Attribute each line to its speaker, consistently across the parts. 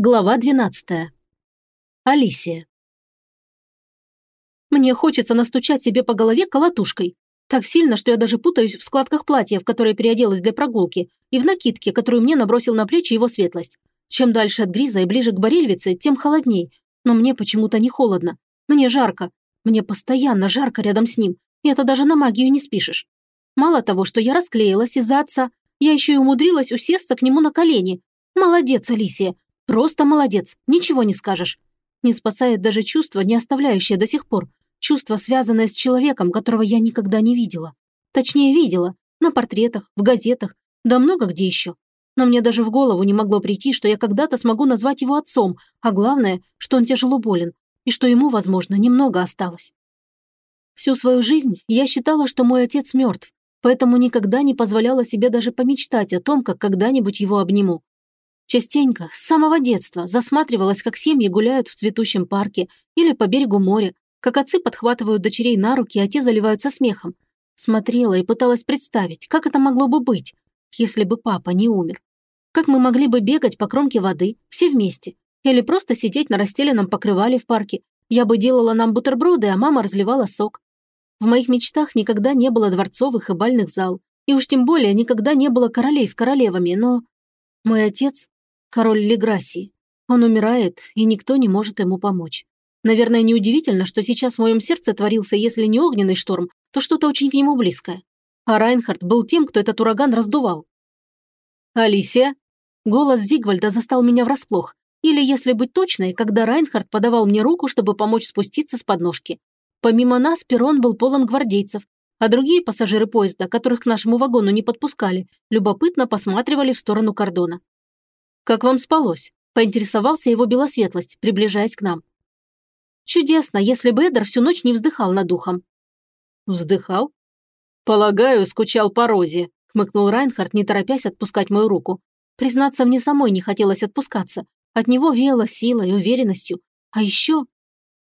Speaker 1: Глава 12. Алисия. Мне хочется настучать себе по голове колотушкой. Так сильно, что я даже путаюсь в складках платья, в которое переоделась для прогулки, и в накидке, которую мне набросил на плечи его светлость. Чем дальше от Гриза и ближе к Борельвице, тем холодней. Но мне почему-то не холодно. Мне жарко. Мне постоянно жарко рядом с ним. И это даже на магию не спишешь. Мало того, что я расклеилась из-за отца, я еще и умудрилась усесться к нему на колени. Молодец, Алисия. Просто молодец, ничего не скажешь. Не спасает даже чувство, не оставляющее до сих пор. Чувство, связанное с человеком, которого я никогда не видела. Точнее, видела. На портретах, в газетах, да много где еще. Но мне даже в голову не могло прийти, что я когда-то смогу назвать его отцом, а главное, что он тяжело болен, и что ему, возможно, немного осталось. Всю свою жизнь я считала, что мой отец мертв, поэтому никогда не позволяла себе даже помечтать о том, как когда-нибудь его обниму. Частенько, с самого детства, засматривалась, как семьи гуляют в цветущем парке или по берегу моря, как отцы подхватывают дочерей на руки, а те заливаются смехом. Смотрела и пыталась представить, как это могло бы быть, если бы папа не умер. Как мы могли бы бегать по кромке воды, все вместе, или просто сидеть на расстеленном покрывале в парке. Я бы делала нам бутерброды, а мама разливала сок. В моих мечтах никогда не было дворцовых и бальных зал, и уж тем более никогда не было королей с королевами, но... Мой отец король Леграсии. Он умирает, и никто не может ему помочь. Наверное, неудивительно, что сейчас в моем сердце творился, если не огненный шторм, то что-то очень к нему близкое. А Райнхард был тем, кто этот ураган раздувал. «Алисия?» Голос Зигвальда застал меня врасплох. Или, если быть точной, когда Райнхард подавал мне руку, чтобы помочь спуститься с подножки. Помимо нас, перрон был полон гвардейцев, а другие пассажиры поезда, которых к нашему вагону не подпускали, любопытно посматривали в сторону кордона. «Как вам спалось?» – поинтересовался его белосветлость, приближаясь к нам. «Чудесно, если бы Эдер всю ночь не вздыхал над духом». «Вздыхал?» «Полагаю, скучал по Розе», – хмыкнул Райнхард, не торопясь отпускать мою руку. Признаться, мне самой не хотелось отпускаться. От него веяло силой, уверенностью. А еще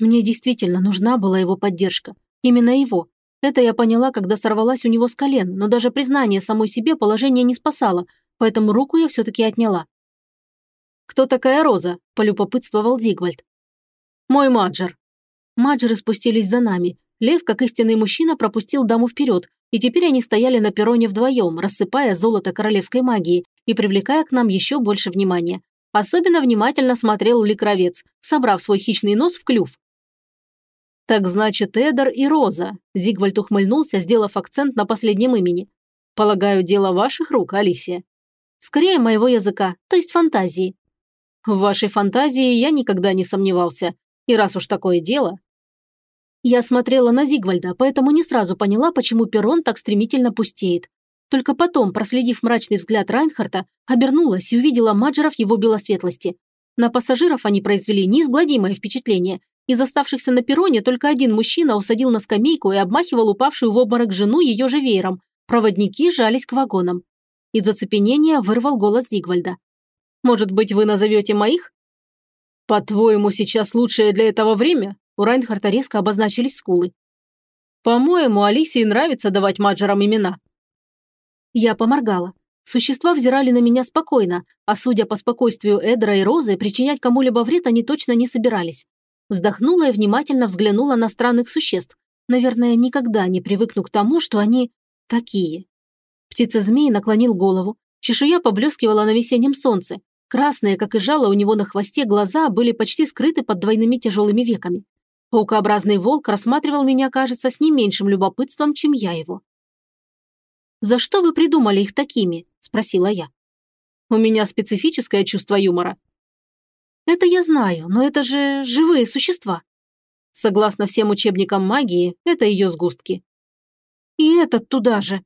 Speaker 1: мне действительно нужна была его поддержка. Именно его. Это я поняла, когда сорвалась у него с колен, но даже признание самой себе положение не спасало, поэтому руку я все-таки отняла. «Кто такая Роза?» – полюбопытствовал Зигвальд. «Мой Маджер». Маджеры спустились за нами. Лев, как истинный мужчина, пропустил даму вперед, и теперь они стояли на перроне вдвоем, рассыпая золото королевской магии и привлекая к нам еще больше внимания. Особенно внимательно смотрел Ликровец, собрав свой хищный нос в клюв. «Так значит, Эдер и Роза», – Зигвальд ухмыльнулся, сделав акцент на последнем имени. «Полагаю, дело ваших рук, Алисия?» «Скорее моего языка, то есть фантазии», в вашей фантазии я никогда не сомневался. И раз уж такое дело... Я смотрела на Зигвальда, поэтому не сразу поняла, почему перрон так стремительно пустеет. Только потом, проследив мрачный взгляд Райнхарта, обернулась и увидела Маджеров его белосветлости. На пассажиров они произвели неизгладимое впечатление. Из оставшихся на перроне только один мужчина усадил на скамейку и обмахивал упавшую в обморок жену ее же веером. Проводники жались к вагонам. Из оцепенения вырвал голос Зигвальда. Может быть, вы назовете моих?» «По-твоему, сейчас лучшее для этого время?» У Райнхарта резко обозначились скулы. «По-моему, Алисии нравится давать маджерам имена». Я поморгала. Существа взирали на меня спокойно, а судя по спокойствию Эдра и Розы, причинять кому-либо вред они точно не собирались. Вздохнула и внимательно взглянула на странных существ. Наверное, никогда не привыкну к тому, что они такие. Птица-змей наклонил голову, чешуя поблескивала на весеннем солнце, Красные, как и жало у него на хвосте, глаза были почти скрыты под двойными тяжелыми веками. Паукообразный волк рассматривал меня, кажется, с не меньшим любопытством, чем я его. «За что вы придумали их такими?» – спросила я. «У меня специфическое чувство юмора». «Это я знаю, но это же живые существа». Согласно всем учебникам магии, это ее сгустки. «И этот туда же.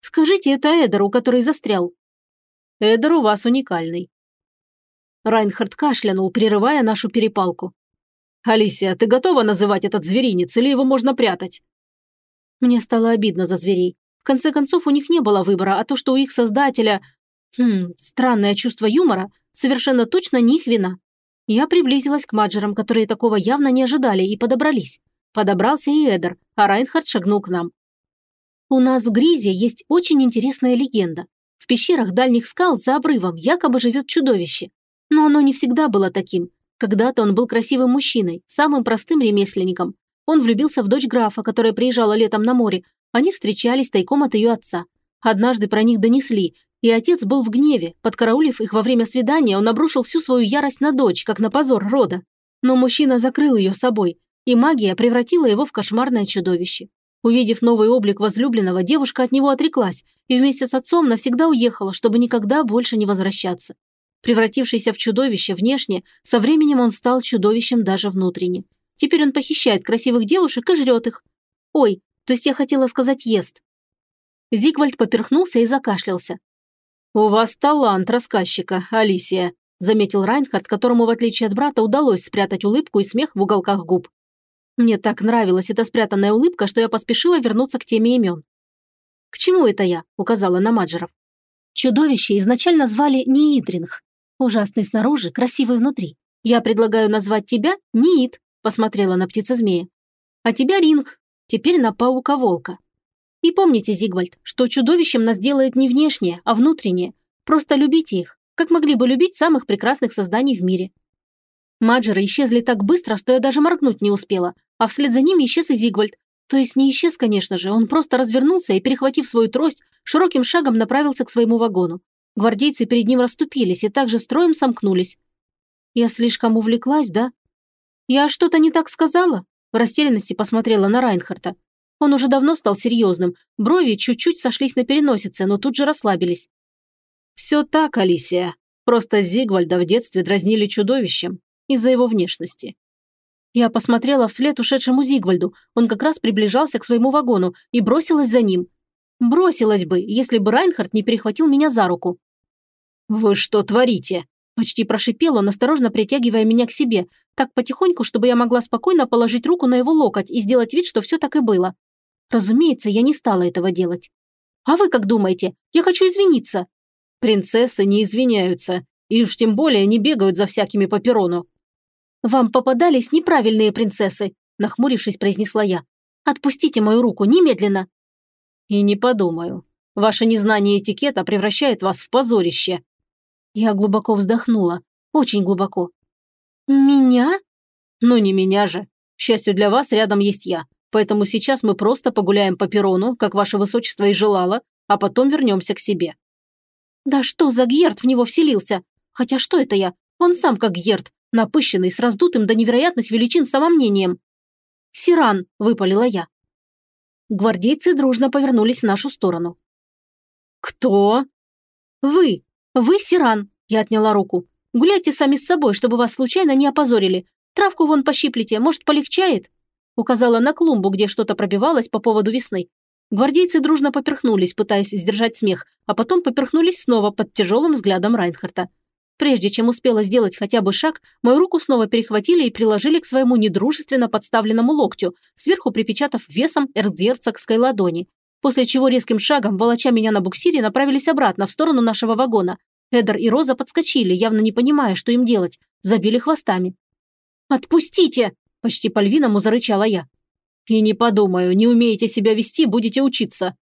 Speaker 1: Скажите это Эдеру, который застрял». «Эдер у вас уникальный. Райнхард кашлянул, прерывая нашу перепалку. «Алисия, ты готова называть этот зверинец, или его можно прятать?» Мне стало обидно за зверей. В конце концов, у них не было выбора, а то, что у их создателя... Хм, странное чувство юмора, совершенно точно не их вина. Я приблизилась к Маджерам, которые такого явно не ожидали, и подобрались. Подобрался и Эдер, а Райнхард шагнул к нам. У нас в Гризе есть очень интересная легенда. В пещерах дальних скал за обрывом якобы живет чудовище. Но оно не всегда было таким. Когда-то он был красивым мужчиной, самым простым ремесленником. Он влюбился в дочь графа, которая приезжала летом на море. Они встречались тайком от ее отца. Однажды про них донесли, и отец был в гневе. Подкараулив их во время свидания, он обрушил всю свою ярость на дочь, как на позор рода. Но мужчина закрыл ее собой, и магия превратила его в кошмарное чудовище. Увидев новый облик возлюбленного, девушка от него отреклась и вместе с отцом навсегда уехала, чтобы никогда больше не возвращаться. Превратившийся в чудовище внешне, со временем он стал чудовищем даже внутренне. Теперь он похищает красивых девушек и жрет их. Ой, то есть я хотела сказать ест. Зигвальд поперхнулся и закашлялся. «У вас талант рассказчика, Алисия», заметил Райнхард, которому, в отличие от брата, удалось спрятать улыбку и смех в уголках губ. Мне так нравилась эта спрятанная улыбка, что я поспешила вернуться к теме имен. «К чему это я?» – указала на Маджеров. Чудовище изначально звали Ниидринг. Ужасный снаружи, красивый внутри. Я предлагаю назвать тебя Ниит, посмотрела на птица-змея. А тебя Ринг, теперь на паука-волка. И помните, Зигвальд, что чудовищем нас делает не внешнее, а внутреннее. Просто любите их, как могли бы любить самых прекрасных созданий в мире. Маджеры исчезли так быстро, что я даже моргнуть не успела, а вслед за ними исчез и Зигвальд. То есть не исчез, конечно же, он просто развернулся и, перехватив свою трость, широким шагом направился к своему вагону. Гвардейцы перед ним расступились и также строем сомкнулись. Я слишком увлеклась, да? Я что-то не так сказала? В растерянности посмотрела на Райнхарта. Он уже давно стал серьезным, брови чуть-чуть сошлись на переносице, но тут же расслабились. «Все так, Алисия. Просто Зигвальда в детстве дразнили чудовищем из-за его внешности». Я посмотрела вслед ушедшему Зигвальду. Он как раз приближался к своему вагону и бросилась за ним. Бросилась бы, если бы Райнхард не перехватил меня за руку. «Вы что творите?» Почти прошипел он, осторожно притягивая меня к себе, так потихоньку, чтобы я могла спокойно положить руку на его локоть и сделать вид, что все так и было. Разумеется, я не стала этого делать. А вы как думаете? Я хочу извиниться. Принцессы не извиняются, и уж тем более не бегают за всякими по перрону. Вам попадались неправильные принцессы, нахмурившись, произнесла я. Отпустите мою руку немедленно. И не подумаю. Ваше незнание этикета превращает вас в позорище. Я глубоко вздохнула. Очень глубоко. Меня? Ну не меня же. К счастью для вас, рядом есть я. Поэтому сейчас мы просто погуляем по перрону, как ваше высочество и желало, а потом вернемся к себе». «Да что за Гьерд в него вселился? Хотя что это я? Он сам как Гьерд, напыщенный, с раздутым до невероятных величин самомнением». «Сиран», – выпалила я. Гвардейцы дружно повернулись в нашу сторону. «Кто?» «Вы. Вы Сиран», – я отняла руку. «Гуляйте сами с собой, чтобы вас случайно не опозорили. Травку вон пощиплите, может, полегчает?» Указала на клумбу, где что-то пробивалось по поводу весны. Гвардейцы дружно поперхнулись, пытаясь сдержать смех, а потом поперхнулись снова под тяжелым взглядом Райнхарта. Прежде чем успела сделать хотя бы шаг, мою руку снова перехватили и приложили к своему недружественно подставленному локтю, сверху припечатав весом эрцгерцогской ладони. После чего резким шагом, волоча меня на буксире, направились обратно в сторону нашего вагона. Эдер и Роза подскочили, явно не понимая, что им делать. Забили хвостами. «Отпустите!» Почти по-львиному зарычала я. «И не подумаю, не умеете себя вести, будете учиться».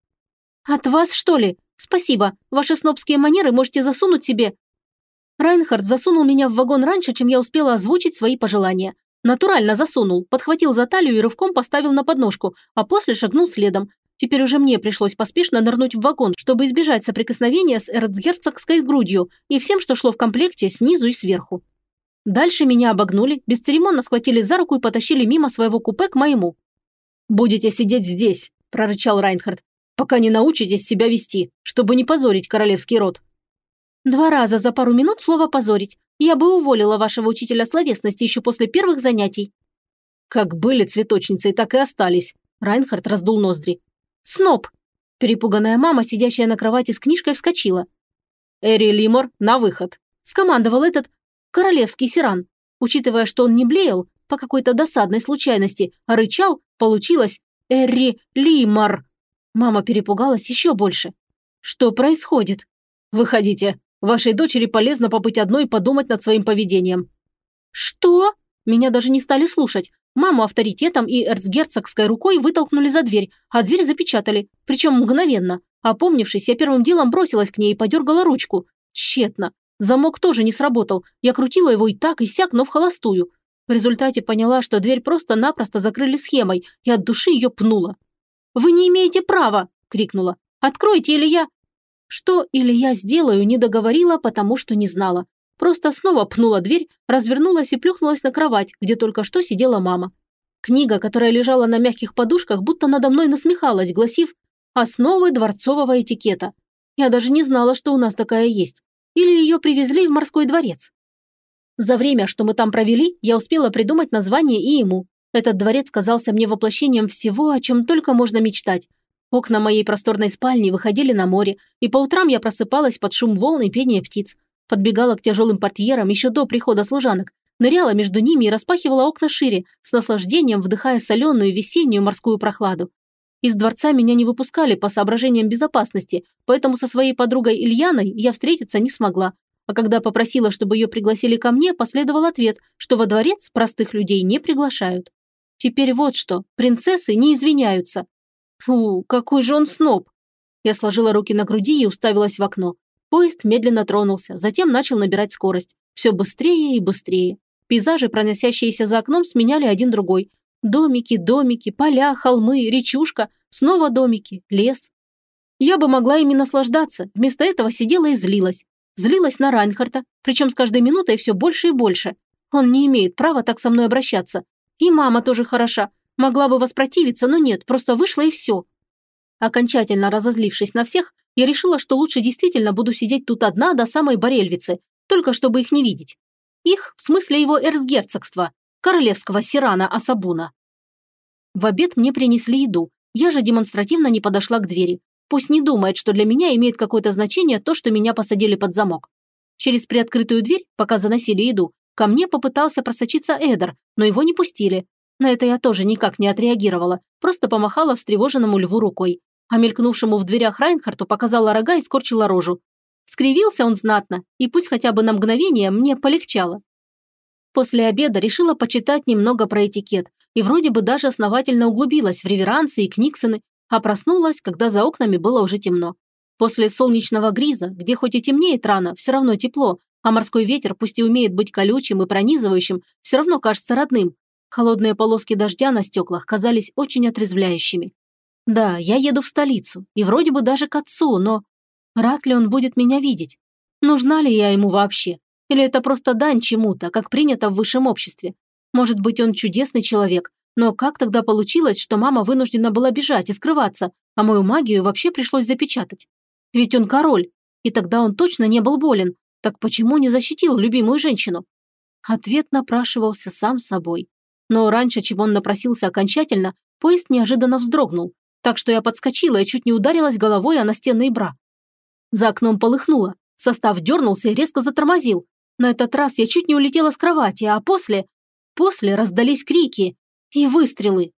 Speaker 1: «От вас, что ли? Спасибо. Ваши снобские манеры можете засунуть себе...» Райнхард засунул меня в вагон раньше, чем я успела озвучить свои пожелания. Натурально засунул, подхватил за талию и рывком поставил на подножку, а после шагнул следом. Теперь уже мне пришлось поспешно нырнуть в вагон, чтобы избежать соприкосновения с эрцгерцогской грудью и всем, что шло в комплекте снизу и сверху. Дальше меня обогнули, бесцеремонно схватили за руку и потащили мимо своего купе к моему. «Будете сидеть здесь», – прорычал Райнхард, «пока не научитесь себя вести, чтобы не позорить королевский род». «Два раза за пару минут слово «позорить». Я бы уволила вашего учителя словесности еще после первых занятий». «Как были цветочницей, так и остались», – Райнхард раздул ноздри. «Сноб!» – перепуганная мама, сидящая на кровати с книжкой, вскочила. «Эри Лимор, на выход!» – скомандовал этот королевский сиран. Учитывая, что он не блеял по какой-то досадной случайности, а рычал, получилось «Эрри Лимар». Мама перепугалась еще больше. «Что происходит?» «Выходите. Вашей дочери полезно побыть одной и подумать над своим поведением». «Что?» Меня даже не стали слушать. Маму авторитетом и эрцгерцогской рукой вытолкнули за дверь, а дверь запечатали, причем мгновенно. Опомнившись, я первым делом бросилась к ней и подергала ручку. Тщетно. Замок тоже не сработал. Я крутила его и так, и сяк, но в холостую. В результате поняла, что дверь просто-напросто закрыли схемой, и от души ее пнула. «Вы не имеете права!» – крикнула. «Откройте, или я...» Что или я сделаю, не договорила, потому что не знала. Просто снова пнула дверь, развернулась и плюхнулась на кровать, где только что сидела мама. Книга, которая лежала на мягких подушках, будто надо мной насмехалась, гласив «Основы дворцового этикета». Я даже не знала, что у нас такая есть. Или ее привезли в морской дворец. За время, что мы там провели, я успела придумать название и ему. Этот дворец казался мне воплощением всего, о чем только можно мечтать. Окна моей просторной спальни выходили на море, и по утрам я просыпалась под шум волн и пение птиц. Подбегала к тяжелым портьерам еще до прихода служанок, ныряла между ними и распахивала окна шире, с наслаждением вдыхая соленую весеннюю морскую прохладу. Из дворца меня не выпускали по соображениям безопасности, поэтому со своей подругой Ильяной я встретиться не смогла. А когда попросила, чтобы ее пригласили ко мне, последовал ответ, что во дворец простых людей не приглашают. Теперь вот что, принцессы не извиняются. Фу, какой же он сноб. Я сложила руки на груди и уставилась в окно. Поезд медленно тронулся, затем начал набирать скорость. Все быстрее и быстрее. Пейзажи, проносящиеся за окном, сменяли один другой. Домики, домики, поля, холмы, речушка, снова домики, лес. Я бы могла ими наслаждаться, вместо этого сидела и злилась. Злилась на Райнхарта, причем с каждой минутой все больше и больше. Он не имеет права так со мной обращаться. И мама тоже хороша. Могла бы воспротивиться, но нет, просто вышла и все. Окончательно разозлившись на всех, я решила, что лучше действительно буду сидеть тут одна до самой Борельвицы, только чтобы их не видеть. Их, в смысле его эрцгерцогства, королевского Сирана Асабуна. В обед мне принесли еду, я же демонстративно не подошла к двери. Пусть не думает, что для меня имеет какое-то значение то, что меня посадили под замок. Через приоткрытую дверь, пока заносили еду, ко мне попытался просочиться Эдер, но его не пустили. На это я тоже никак не отреагировала, просто помахала встревоженному льву рукой. А мелькнувшему в дверях Райнхарту показала рога и скорчила рожу. Скривился он знатно, и пусть хотя бы на мгновение мне полегчало. После обеда решила почитать немного про этикет, и вроде бы даже основательно углубилась в реверансы и книксоны, а проснулась, когда за окнами было уже темно. После солнечного гриза, где хоть и темнеет рано, все равно тепло, а морской ветер, пусть и умеет быть колючим и пронизывающим, все равно кажется родным. Холодные полоски дождя на стеклах казались очень отрезвляющими. Да, я еду в столицу, и вроде бы даже к отцу, но Рад ли он будет меня видеть? Нужна ли я ему вообще? Или это просто дань чему-то, как принято в высшем обществе? Может быть, он чудесный человек, но как тогда получилось, что мама вынуждена была бежать и скрываться, а мою магию вообще пришлось запечатать? Ведь он король, и тогда он точно не был болен. Так почему не защитил любимую женщину? Ответ напрашивался сам собой. Но раньше, чем он напросился окончательно, поезд неожиданно вздрогнул, так что я подскочила и чуть не ударилась головой о настенный бра. За окном полыхнуло. Состав дернулся и резко затормозил. На этот раз я чуть не улетела с кровати, а после... После раздались крики и выстрелы.